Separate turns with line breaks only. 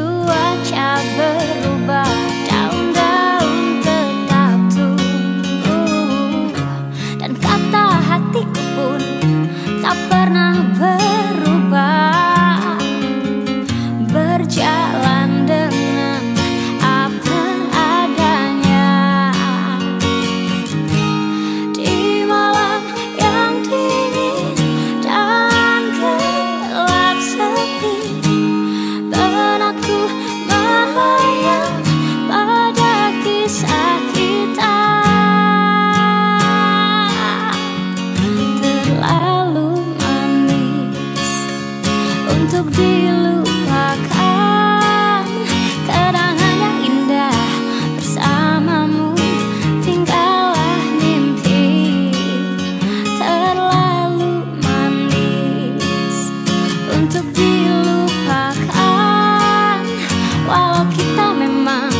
untuk をきためま